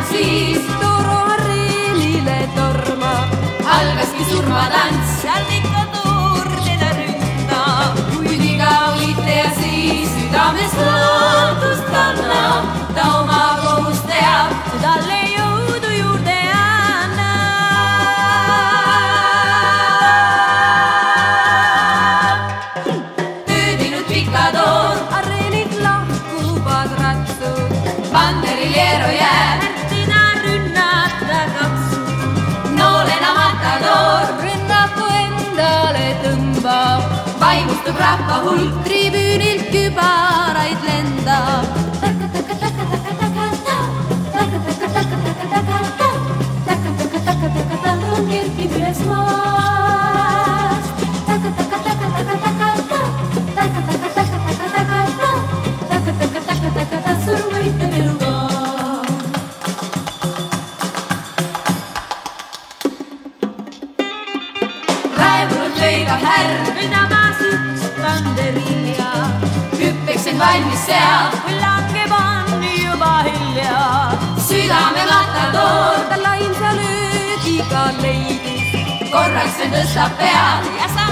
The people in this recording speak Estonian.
veel siis toro areenile tormab, algaski surmatants, vaimustub rahva hulk, tribüünilt kübaraid lendab. kerkib üles maast. surm võitleb eluga. raevunud lõiga härm, valmis seab, langeb on juba hilja. südame matador, ta laimsa löögiga leidis. Korraks veel tõstab pead. Ja sa